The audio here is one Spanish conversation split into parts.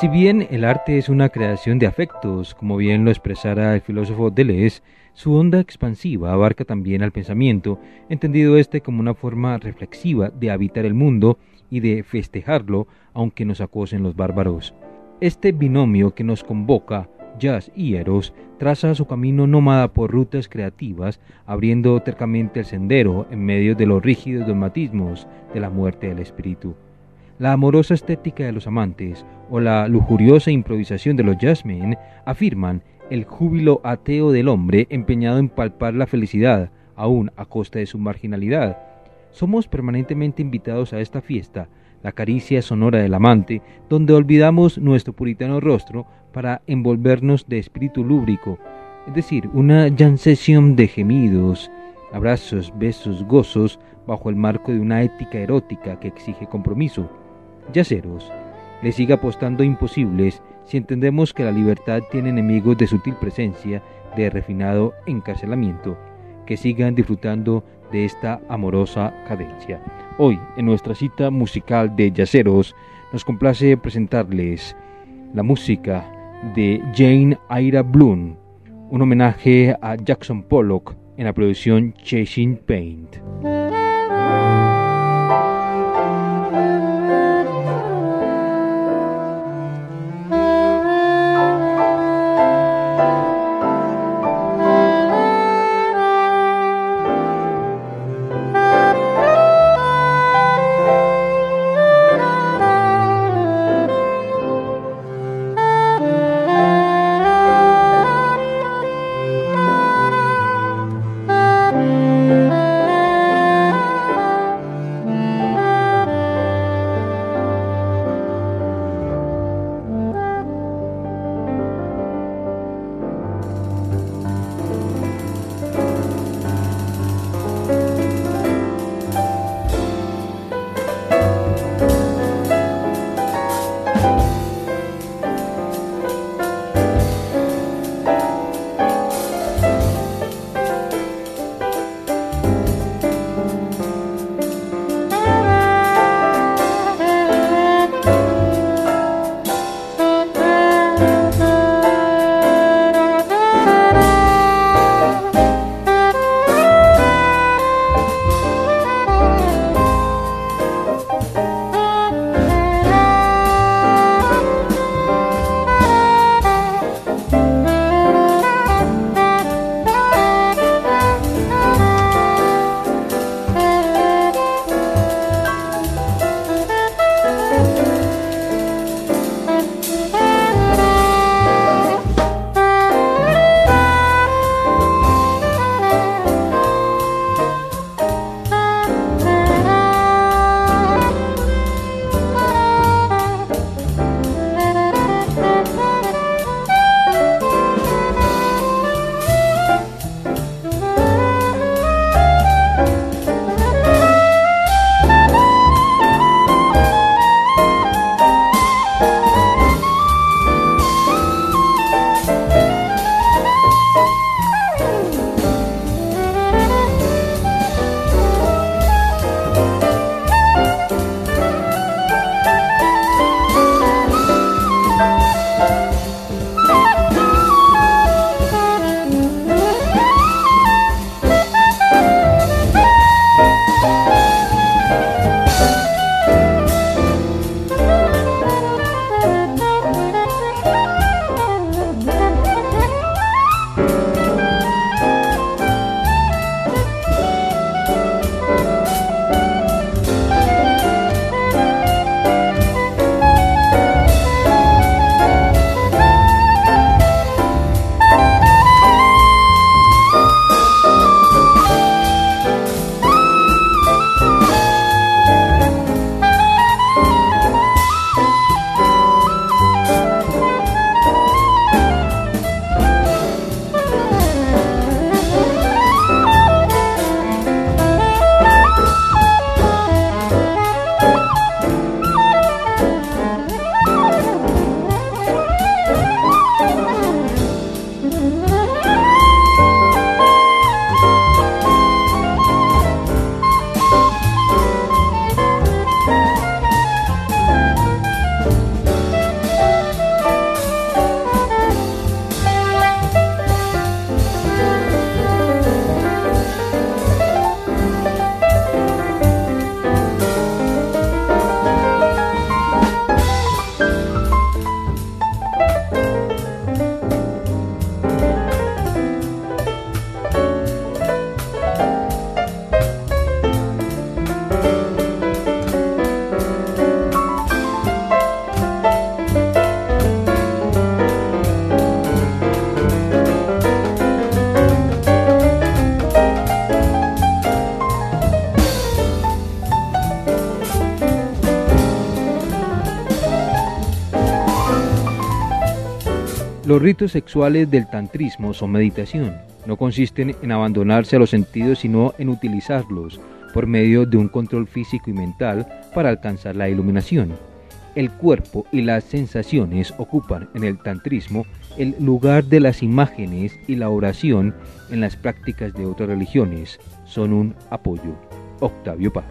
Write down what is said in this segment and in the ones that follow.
Si bien el arte es una creación de afectos, como bien lo expresara el filósofo Deleuze, su onda expansiva abarca también al pensamiento, entendido este como una forma reflexiva de habitar el mundo y de festejarlo, aunque nos acosen los bárbaros. Este binomio que nos convoca, jazz y eros, traza su camino nómada por rutas creativas, abriendo tercamente el sendero en medio de los rígidos dogmatismos de la muerte del espíritu. La amorosa estética de los amantes o la lujuriosa improvisación de los jazzmen afirman el júbilo ateo del hombre empeñado en palpar la felicidad, aún a costa de su marginalidad. Somos permanentemente invitados a esta fiesta, la caricia sonora del amante, donde olvidamos nuestro puritano rostro para envolvernos de espíritu lúbrico, es decir, una session de gemidos, abrazos, besos, gozos, bajo el marco de una ética erótica que exige compromiso yaceros, le sigue apostando imposibles si entendemos que la libertad tiene enemigos de sutil presencia, de refinado encarcelamiento, que sigan disfrutando de esta amorosa cadencia. Hoy, en nuestra cita musical de Yaceros, nos complace presentarles la música de Jane Ira Bloom, un homenaje a Jackson Pollock en la producción Chasing Paint. Los ritos sexuales del tantrismo son meditación. No consisten en abandonarse a los sentidos, sino en utilizarlos por medio de un control físico y mental para alcanzar la iluminación. El cuerpo y las sensaciones ocupan en el tantrismo el lugar de las imágenes y la oración en las prácticas de otras religiones. Son un apoyo. Octavio Paz.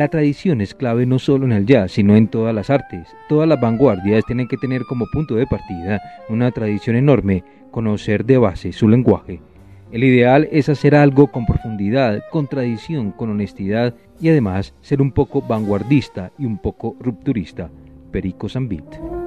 La tradición es clave no solo en el jazz, sino en todas las artes. Todas las vanguardias tienen que tener como punto de partida una tradición enorme, conocer de base su lenguaje. El ideal es hacer algo con profundidad, con tradición, con honestidad y además ser un poco vanguardista y un poco rupturista. Perico Zambit.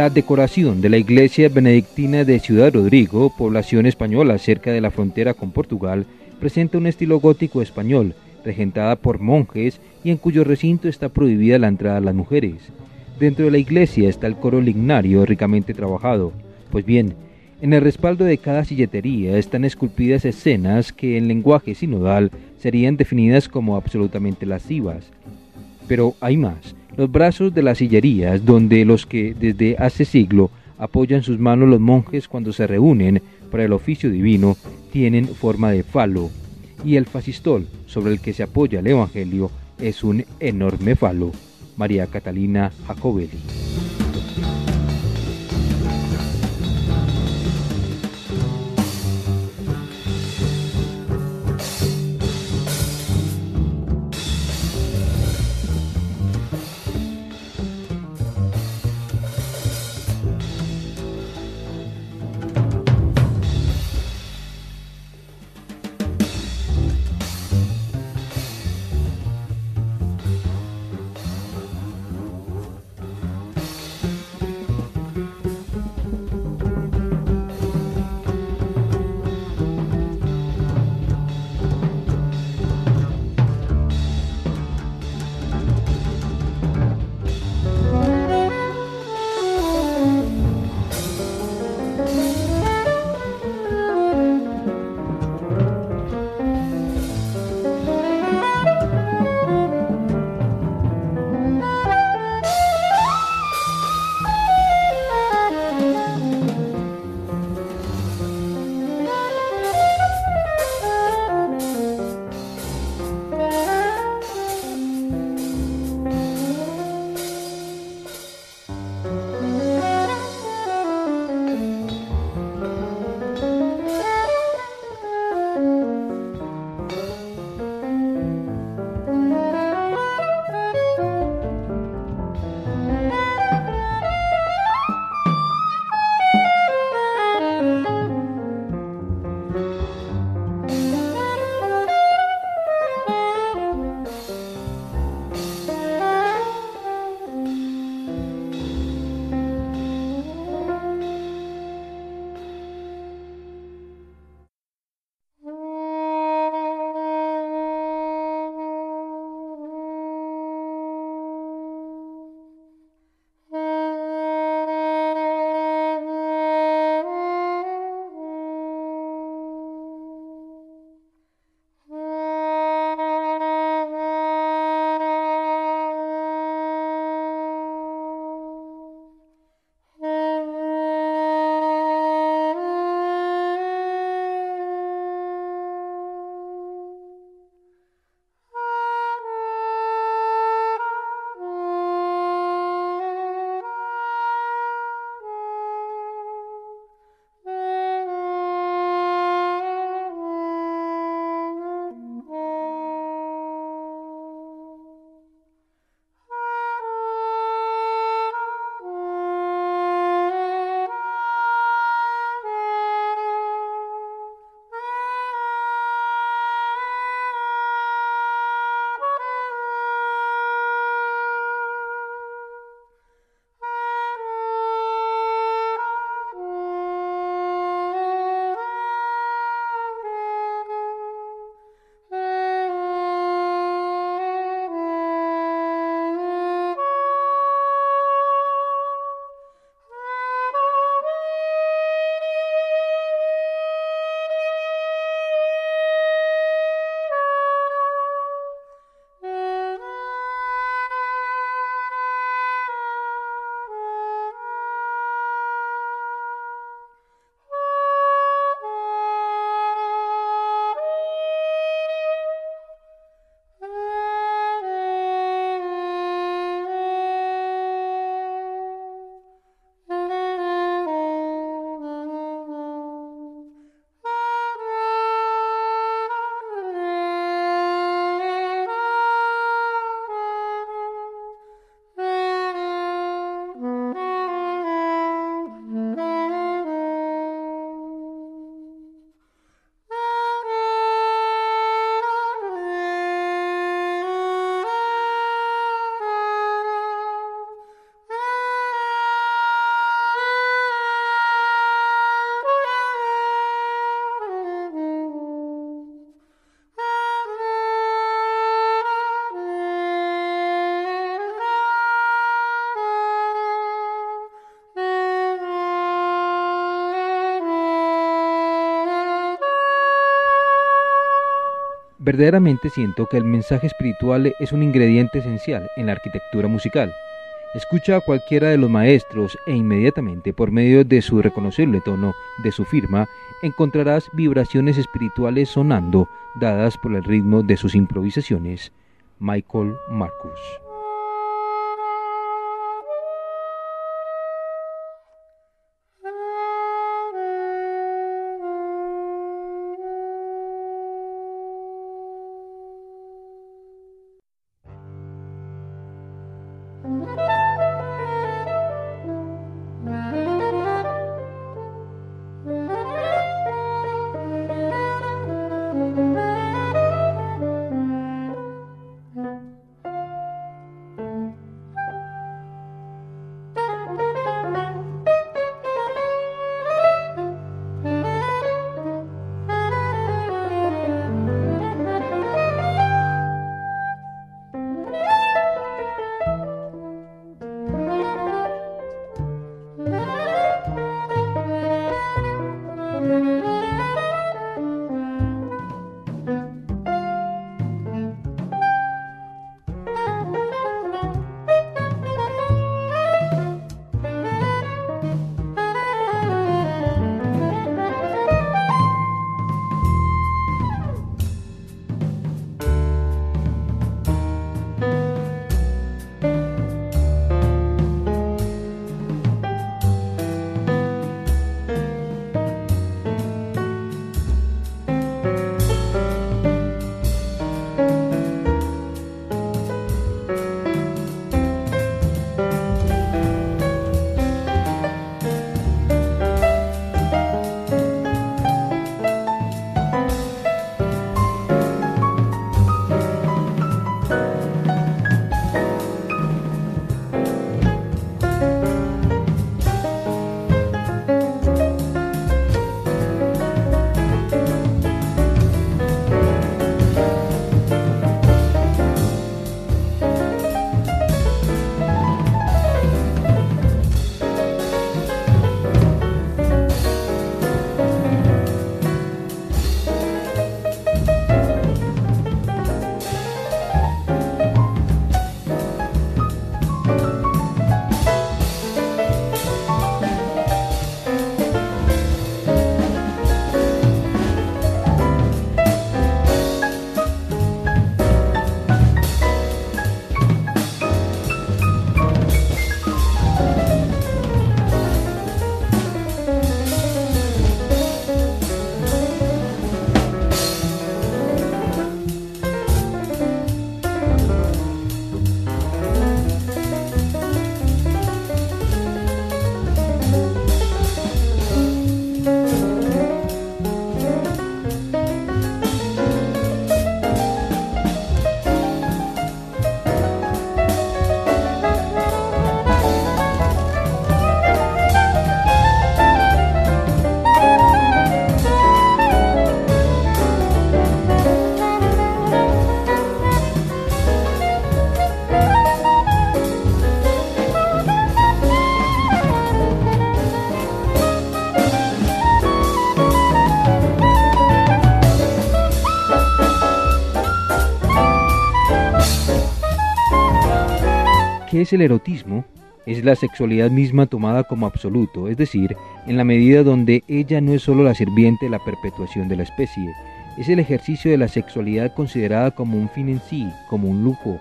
La decoración de la iglesia benedictina de Ciudad Rodrigo, población española cerca de la frontera con Portugal, presenta un estilo gótico español, regentada por monjes y en cuyo recinto está prohibida la entrada a las mujeres. Dentro de la iglesia está el coro lignario ricamente trabajado. Pues bien, en el respaldo de cada silletería están esculpidas escenas que en lenguaje sinodal serían definidas como absolutamente lascivas. Pero hay más los brazos de las sillerías, donde los que desde hace siglo apoyan sus manos los monjes cuando se reúnen para el oficio divino, tienen forma de falo, y el fascistol sobre el que se apoya el Evangelio es un enorme falo. María Catalina Jacobelli. Verdaderamente siento que el mensaje espiritual es un ingrediente esencial en la arquitectura musical. Escucha a cualquiera de los maestros e inmediatamente por medio de su reconocible tono de su firma encontrarás vibraciones espirituales sonando dadas por el ritmo de sus improvisaciones. Michael Marcus. Es el erotismo? Es la sexualidad misma tomada como absoluto, es decir, en la medida donde ella no es sólo la sirviente de la perpetuación de la especie, es el ejercicio de la sexualidad considerada como un fin en sí, como un lujo.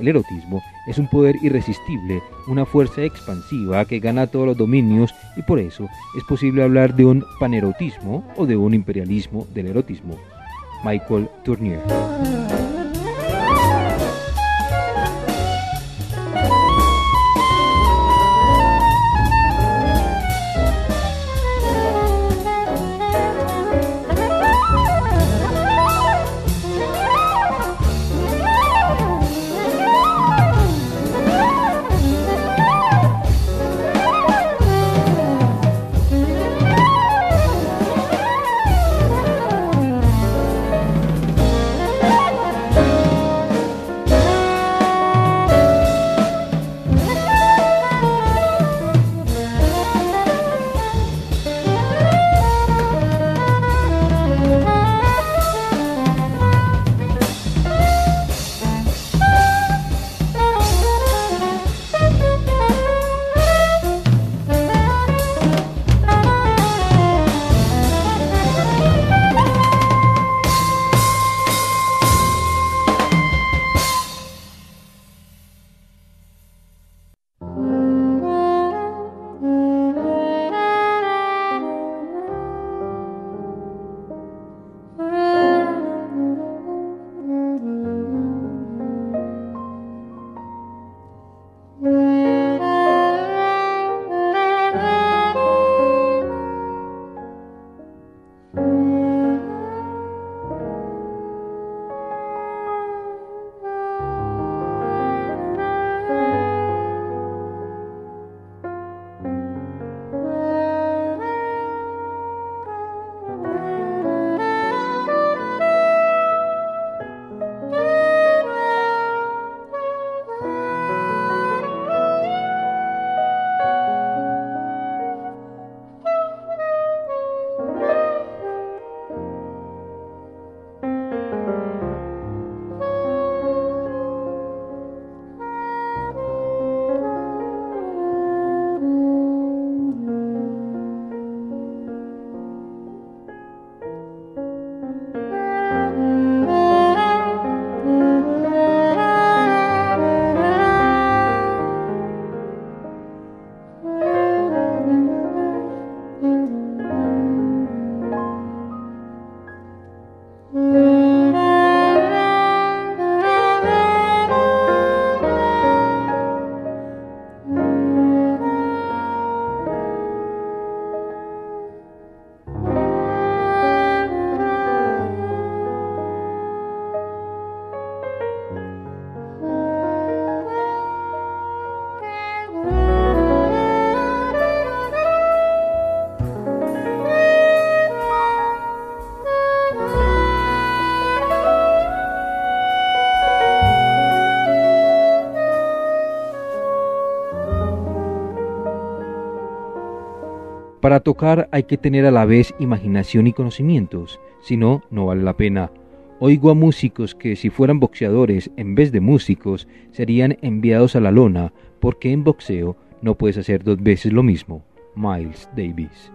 El erotismo es un poder irresistible, una fuerza expansiva que gana todos los dominios y por eso es posible hablar de un panerotismo o de un imperialismo del erotismo. Michael Tournier. Para tocar hay que tener a la vez imaginación y conocimientos, si no, no vale la pena. Oigo a músicos que si fueran boxeadores en vez de músicos serían enviados a la lona, porque en boxeo no puedes hacer dos veces lo mismo. Miles Davis.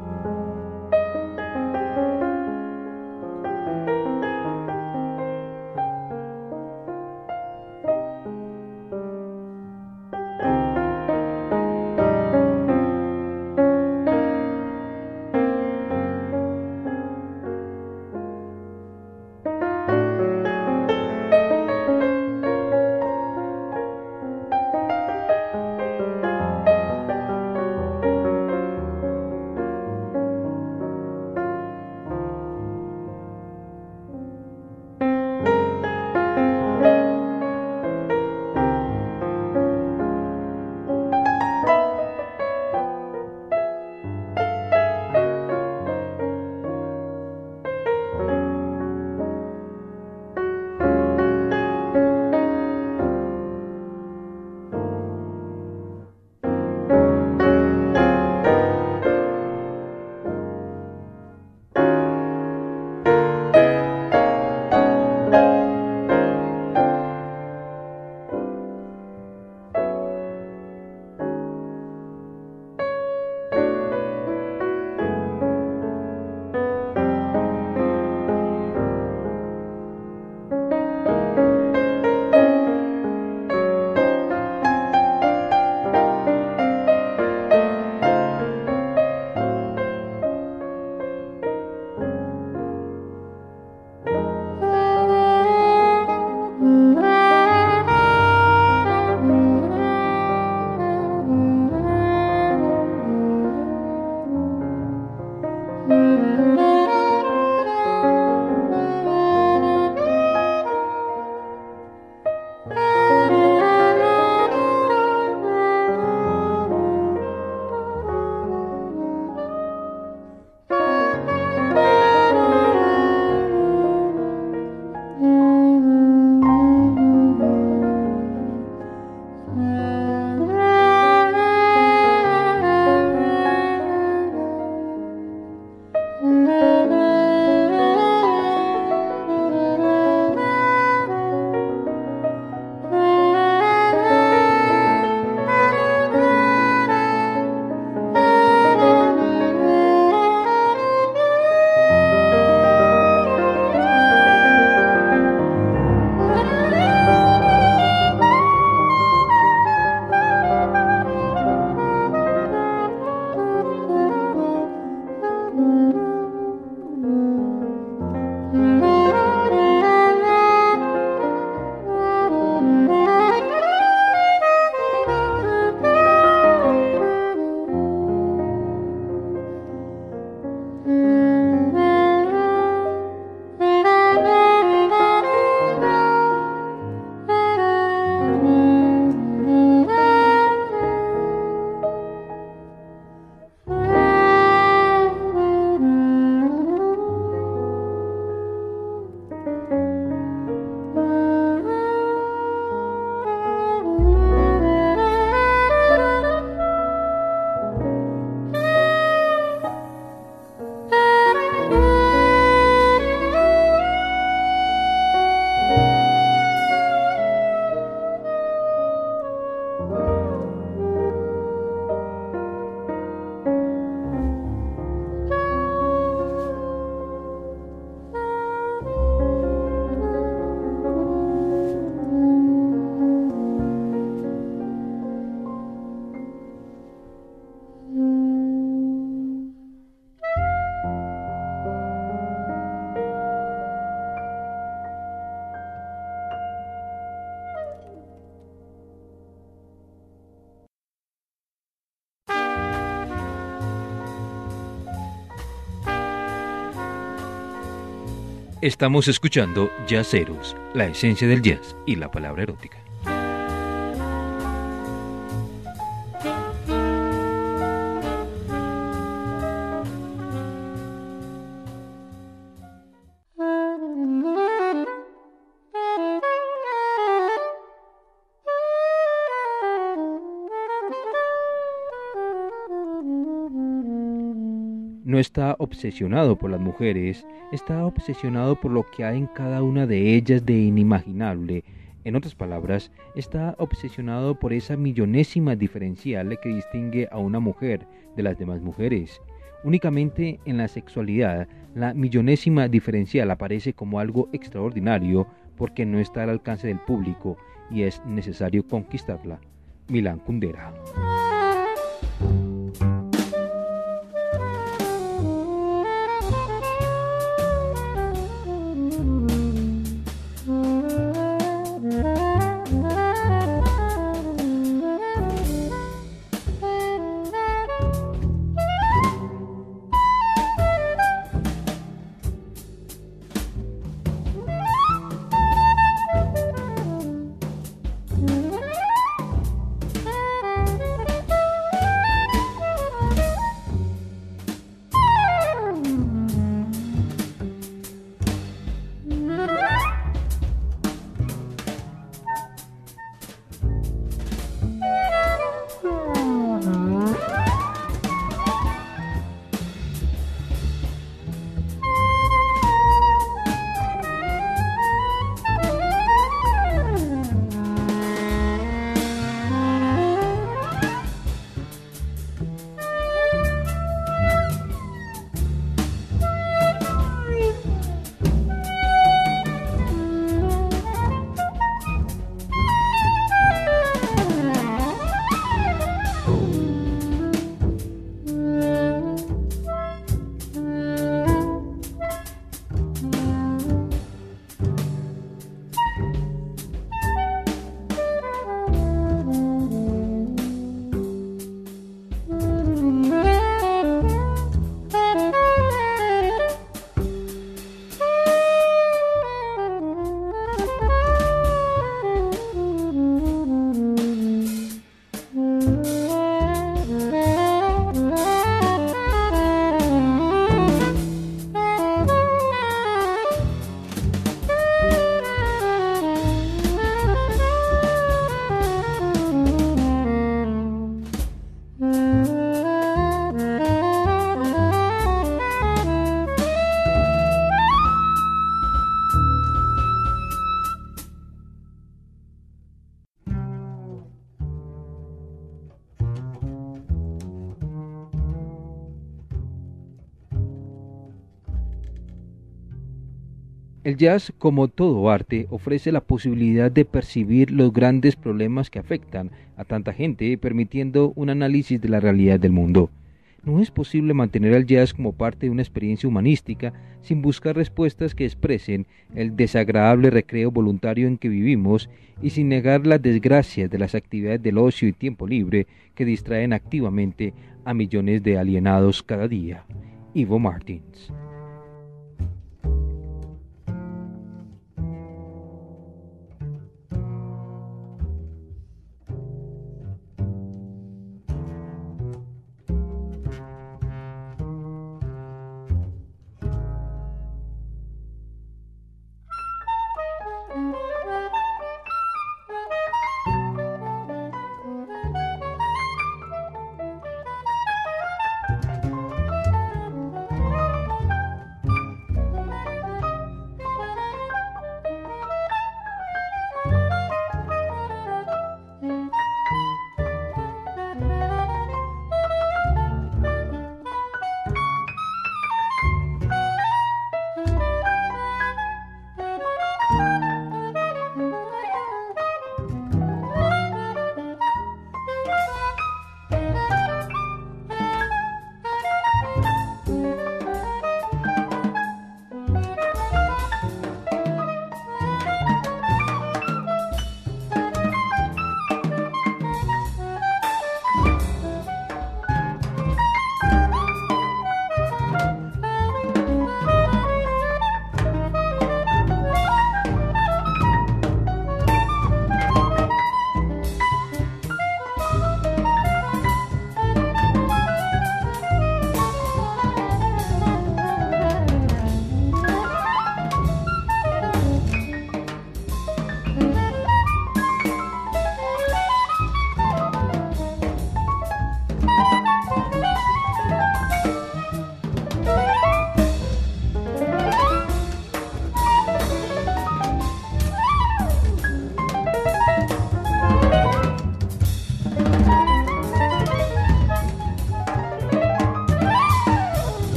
Estamos escuchando Yaceros, la esencia del jazz y la palabra erótica. no está obsesionado por las mujeres está obsesionado por lo que hay en cada una de ellas de inimaginable. En otras palabras, está obsesionado por esa millonésima diferencial que distingue a una mujer de las demás mujeres. Únicamente en la sexualidad, la millonésima diferencial aparece como algo extraordinario porque no está al alcance del público y es necesario conquistarla. Milán Kundera. El jazz, como todo arte, ofrece la posibilidad de percibir los grandes problemas que afectan a tanta gente, permitiendo un análisis de la realidad del mundo. No es posible mantener al jazz como parte de una experiencia humanística sin buscar respuestas que expresen el desagradable recreo voluntario en que vivimos y sin negar las desgracias de las actividades del ocio y tiempo libre que distraen activamente a millones de alienados cada día. Ivo Martins.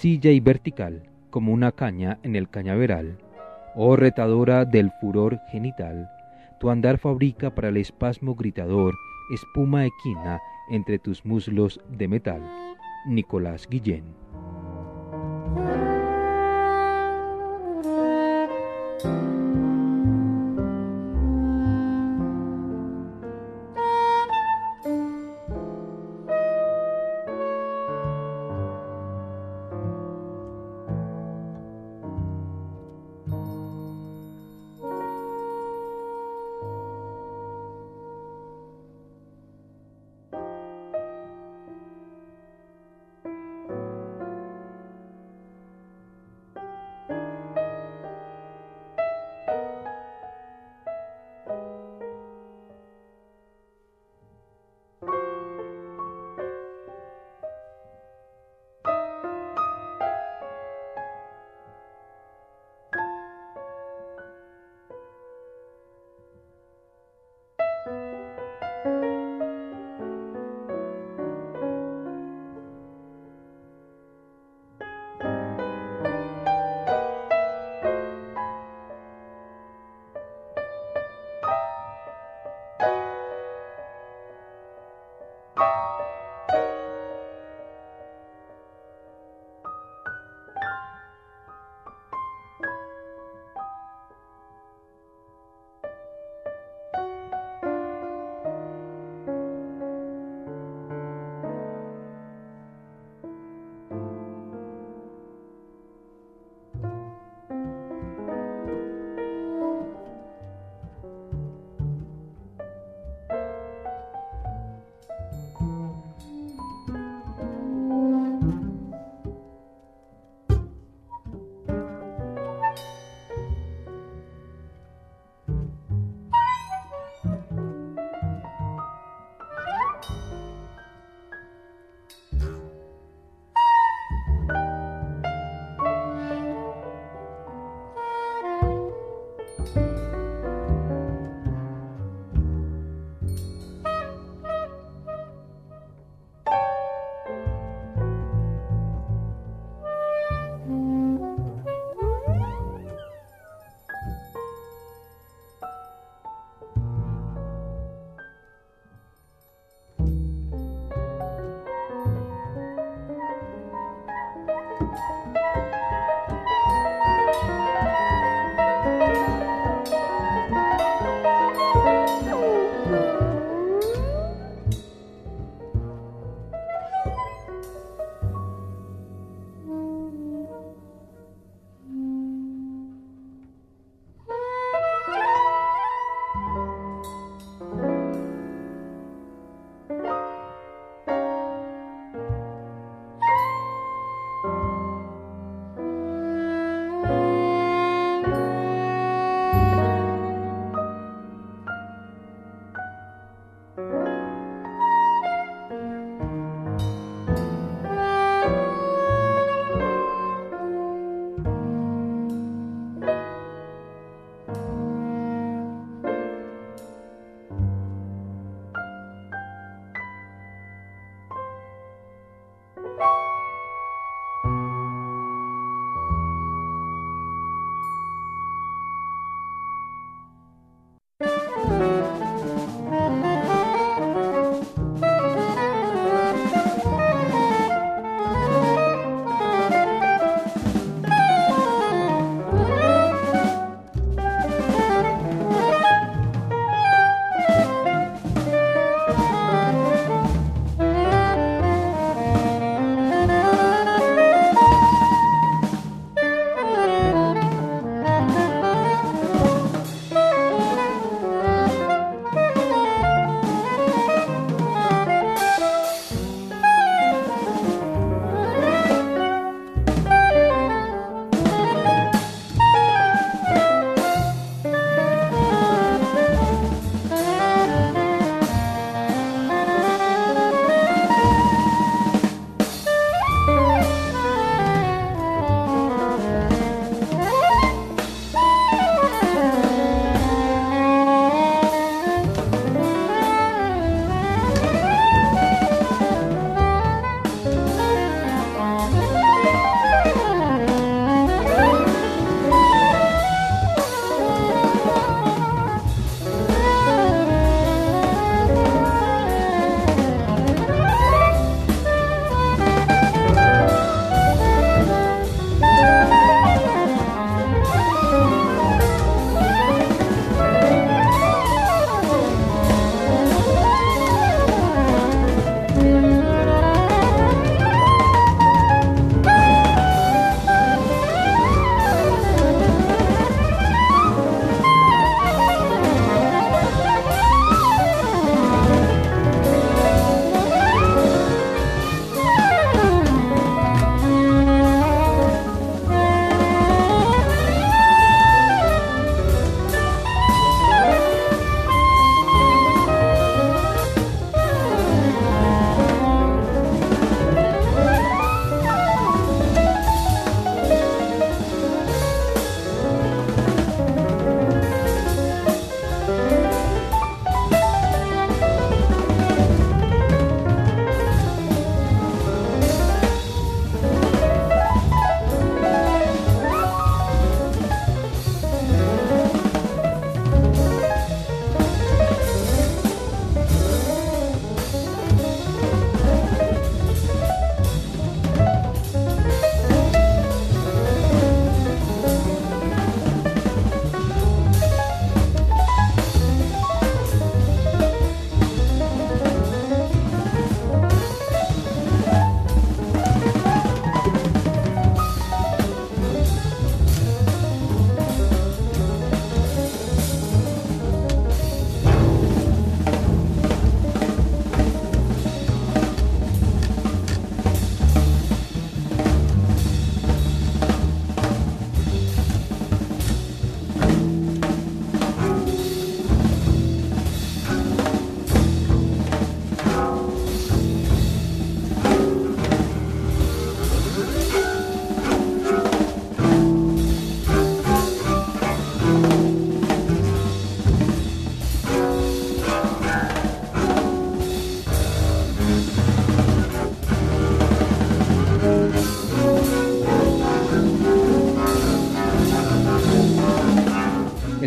Sencilla y vertical como una caña en el cañaveral, oh retadora del furor genital, tu andar fabrica para el espasmo gritador espuma equina entre tus muslos de metal. Nicolás Guillén.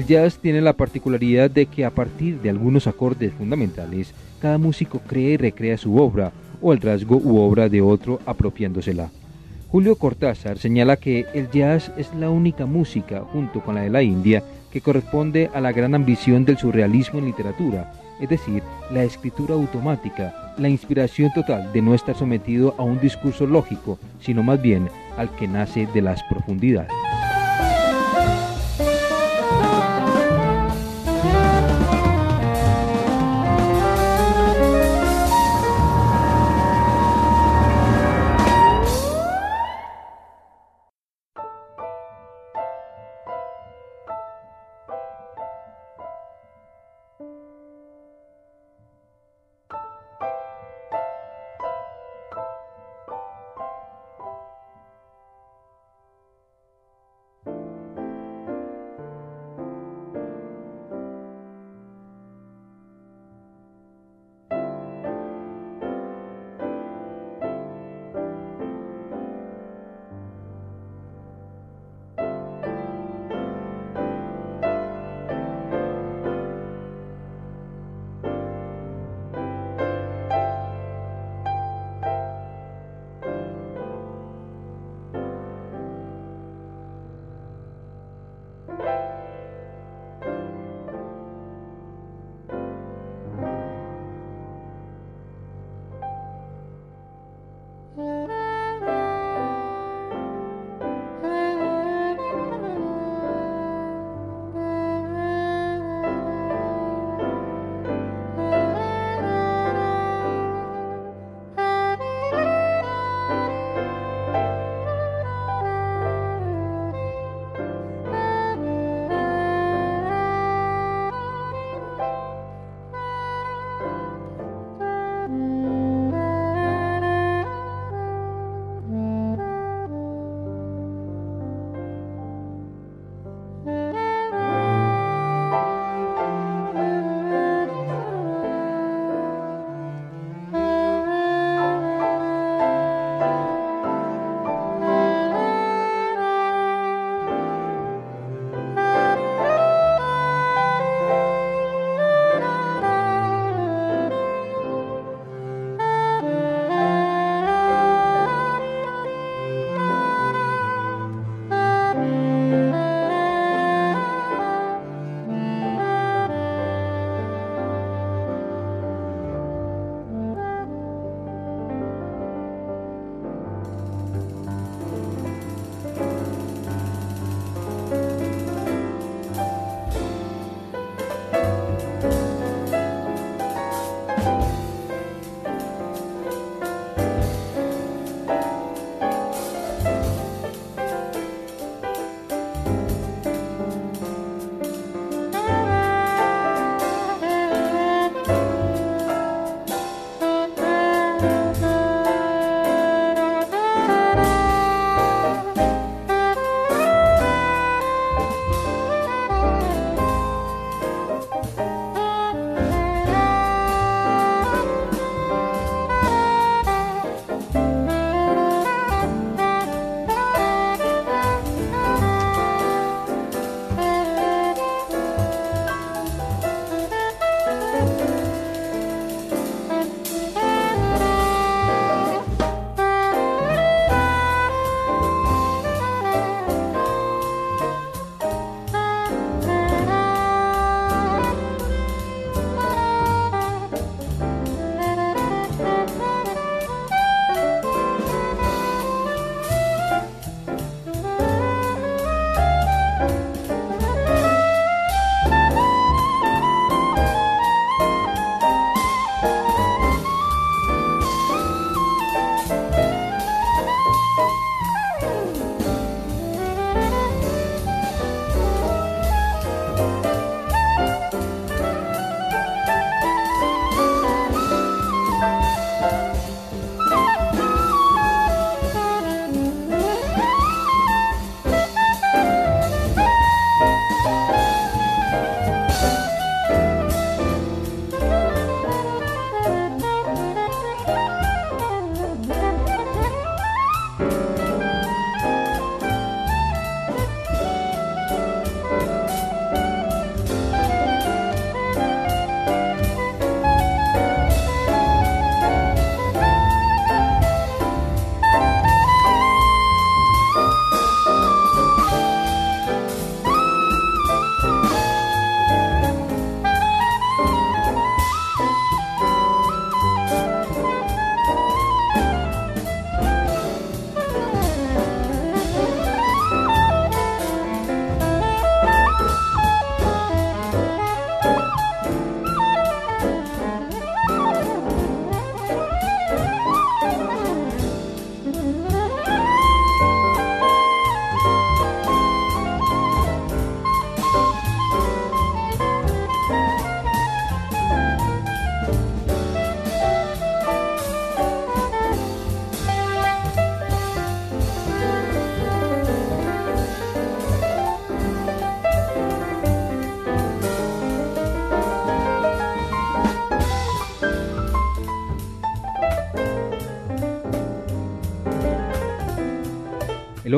El jazz tiene la particularidad de que a partir de algunos acordes fundamentales, cada músico crea y recrea su obra o el rasgo u obra de otro apropiándosela. Julio Cortázar señala que el jazz es la única música, junto con la de la India, que corresponde a la gran ambición del surrealismo en literatura, es decir, la escritura automática, la inspiración total de no estar sometido a un discurso lógico, sino más bien al que nace de las profundidades.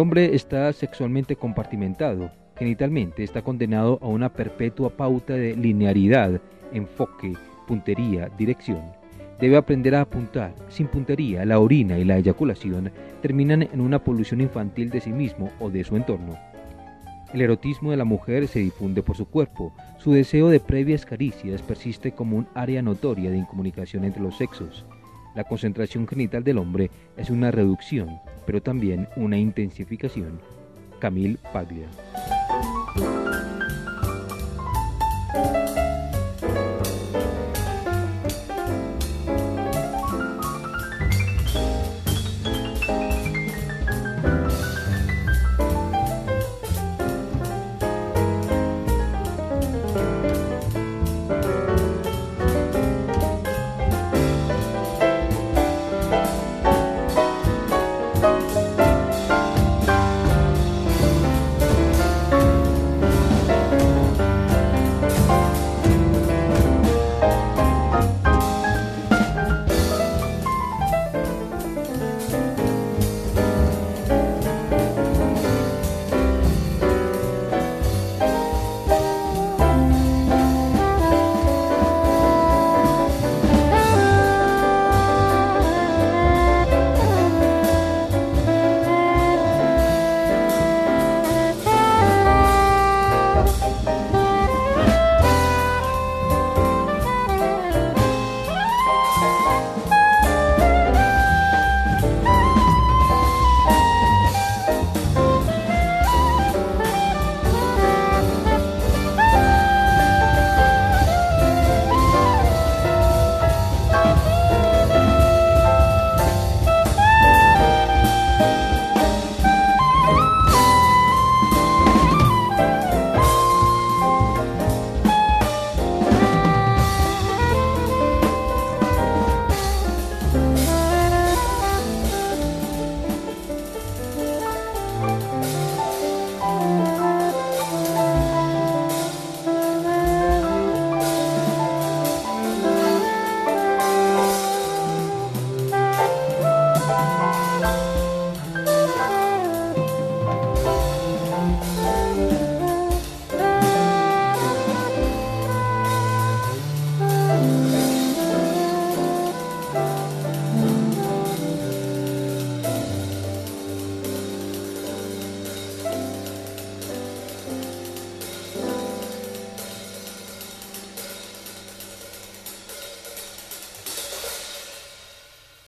Hombre está sexualmente compartimentado, genitalmente está condenado a una perpetua pauta de linearidad, enfoque, puntería, dirección. Debe aprender a apuntar. Sin puntería, la orina y la eyaculación terminan en una polución infantil de sí mismo o de su entorno. El erotismo de la mujer se difunde por su cuerpo. Su deseo de previas caricias persiste como un área notoria de incomunicación entre los sexos. La concentración genital del hombre es una reducción, pero también una intensificación. Camille Paglia.